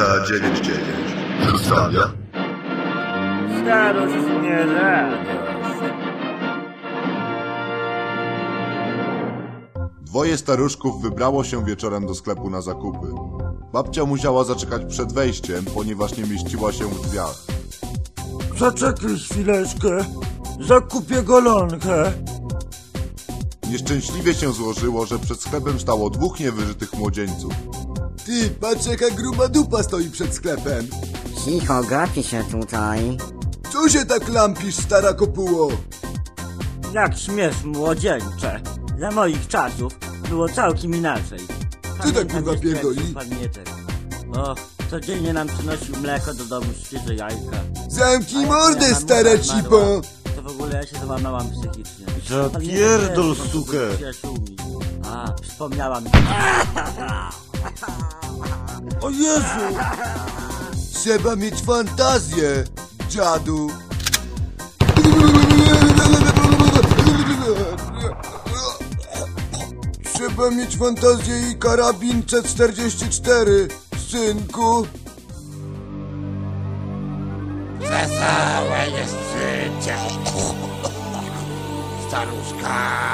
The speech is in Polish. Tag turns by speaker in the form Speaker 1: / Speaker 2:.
Speaker 1: Delta 99 przedstawia
Speaker 2: Starość nie radość.
Speaker 3: Dwoje staruszków wybrało się wieczorem do sklepu na zakupy. Babcia musiała zaczekać przed wejściem, ponieważ nie mieściła się w drzwiach.
Speaker 2: Zaczekaj chwileczkę. Zakupię golonkę.
Speaker 3: Nieszczęśliwie się złożyło, że przed sklepem stało dwóch niewyżytych młodzieńców.
Speaker 4: Ty, patrz jaka gruba dupa stoi przed sklepem.
Speaker 5: Cicho, gapi się tutaj.
Speaker 4: Co się tak lampisz, stara kopuło?
Speaker 2: Jak śmiesz, młodzieńcze. Za moich czasów było całkiem inaczej.
Speaker 4: Ty tak, kurwa, pierdoli?
Speaker 2: Pan Mieczek. O, codziennie nam przynosił mleko do domu, świeże jajka.
Speaker 4: Zamknij mordę, stara cipo!
Speaker 2: To w ogóle ja się załamałam psychicznie.
Speaker 6: Zapierdol, sukę.
Speaker 2: A, wspomniałam.
Speaker 4: Jezu! Trzeba mieć fantazję, dziadu. Trzeba mieć fantazję i karabin C44, synku.
Speaker 7: Wesołe jest życie. Staruszka.